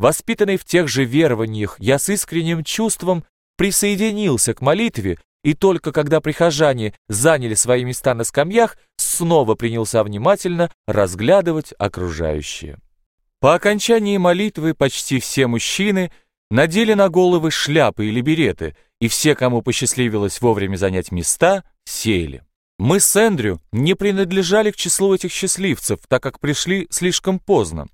воспитанный в тех же верованиях, я с искренним чувством присоединился к молитве, и только когда прихожане заняли свои места на скамьях, снова принялся внимательно разглядывать окружающее. По окончании молитвы почти все мужчины надели на головы шляпы или береты, и все, кому посчастливилось вовремя занять места, сели. Мы с Эндрю не принадлежали к числу этих счастливцев, так как пришли слишком поздно.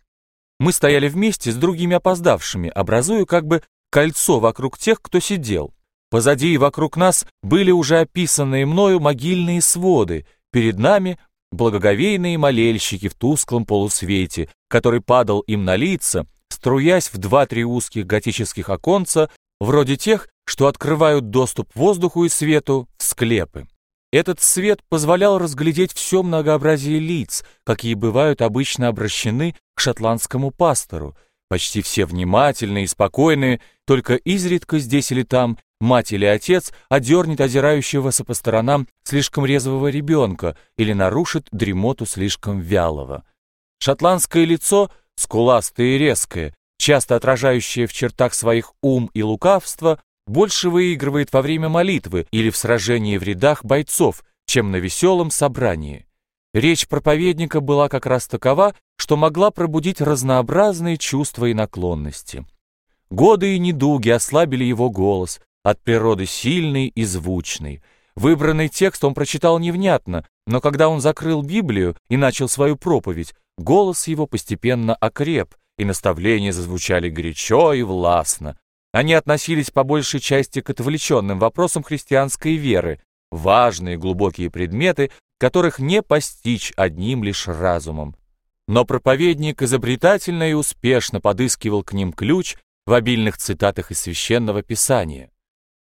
Мы стояли вместе с другими опоздавшими, образуя как бы кольцо вокруг тех, кто сидел. Позади и вокруг нас были уже описанные мною могильные своды, перед нами благоговейные молельщики в тусклом полусвете, который падал им на лица, струясь в два-три узких готических оконца, вроде тех, что открывают доступ воздуху и свету в склепы. Этот свет позволял разглядеть все многообразие лиц, какие бывают обычно обращены к шотландскому пастору, почти все внимательные и спокойные, только изредка здесь или там мать или отец одернет озирающегося по сторонам слишком резвого ребенка или нарушит дремоту слишком вялого. Шотландское лицо, скуластое и резкое, часто отражающее в чертах своих ум и лукавство, больше выигрывает во время молитвы или в сражении в рядах бойцов, чем на веселом собрании. Речь проповедника была как раз такова, что могла пробудить разнообразные чувства и наклонности. Годы и недуги ослабили его голос, от природы сильный и звучный. Выбранный текст он прочитал невнятно, но когда он закрыл Библию и начал свою проповедь, голос его постепенно окреп, и наставления зазвучали горячо и властно. Они относились по большей части к отвлеченным вопросам христианской веры, важные глубокие предметы, которых не постичь одним лишь разумом. Но проповедник изобретательно и успешно подыскивал к ним ключ в обильных цитатах из Священного Писания.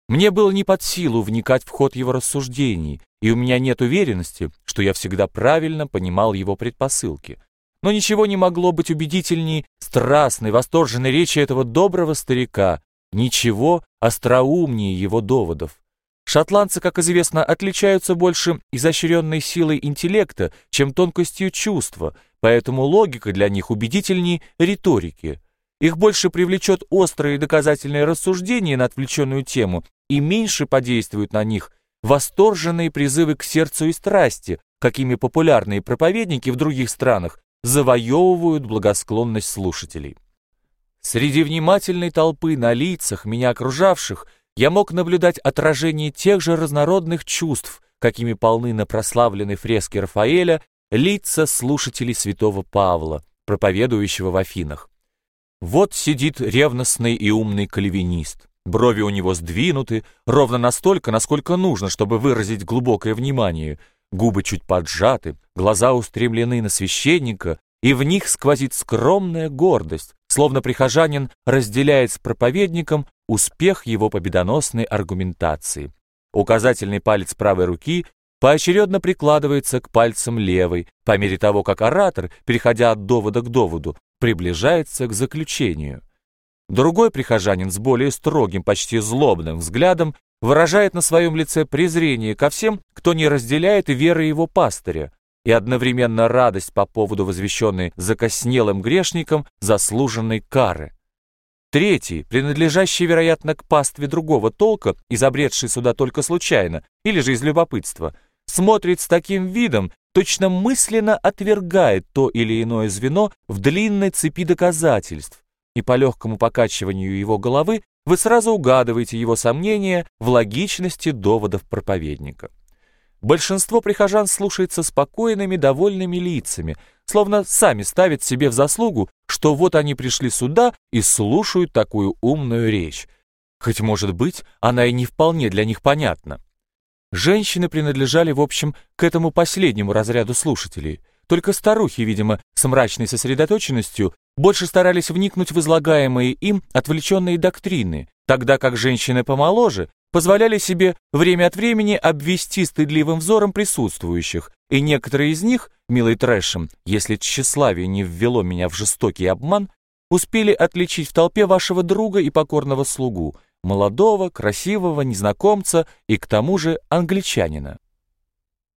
Мне было не под силу вникать в ход его рассуждений, и у меня нет уверенности, что я всегда правильно понимал его предпосылки. Но ничего не могло быть убедительней страстной, восторженной речи этого доброго старика, ничего остроумнее его доводов. Шотландцы, как известно, отличаются больше изощренной силой интеллекта, чем тонкостью чувства, поэтому логика для них убедительней риторики. Их больше привлечет острые доказательные рассуждения на отвлеченную тему, и меньше подействуют на них восторженные призывы к сердцу и страсти, какими популярные проповедники в других странах завоевывают благосклонность слушателей. Среди внимательной толпы на лицах, меня окружавших, я мог наблюдать отражение тех же разнородных чувств, какими полны на прославленной фреске Рафаэля лица слушателей святого Павла, проповедующего в Афинах. Вот сидит ревностный и умный кальвинист. Брови у него сдвинуты, ровно настолько, насколько нужно, чтобы выразить глубокое внимание. Губы чуть поджаты, глаза устремлены на священника, и в них сквозит скромная гордость, словно прихожанин разделяет с проповедником успех его победоносной аргументации. Указательный палец правой руки поочередно прикладывается к пальцам левой, по мере того, как оратор, переходя от довода к доводу, приближается к заключению. Другой прихожанин с более строгим, почти злобным взглядом выражает на своем лице презрение ко всем, кто не разделяет веры его пастыря, и одновременно радость по поводу возвещенной закоснелым грешником заслуженной кары. Третий, принадлежащий, вероятно, к пастве другого толка, изобретший сюда только случайно, или же из любопытства, смотрит с таким видом, точно мысленно отвергает то или иное звено в длинной цепи доказательств, и по легкому покачиванию его головы вы сразу угадываете его сомнения в логичности доводов проповедника. Большинство прихожан слушается спокойными, довольными лицами, словно сами ставят себе в заслугу, что вот они пришли сюда и слушают такую умную речь. Хоть, может быть, она и не вполне для них понятна. Женщины принадлежали, в общем, к этому последнему разряду слушателей. Только старухи, видимо, с мрачной сосредоточенностью больше старались вникнуть в излагаемые им отвлеченные доктрины, тогда как женщины помоложе позволяли себе время от времени обвести стыдливым взором присутствующих, и некоторые из них, милый трэшем, если тщеславие не ввело меня в жестокий обман, успели отличить в толпе вашего друга и покорного слугу, молодого, красивого незнакомца и к тому же англичанина.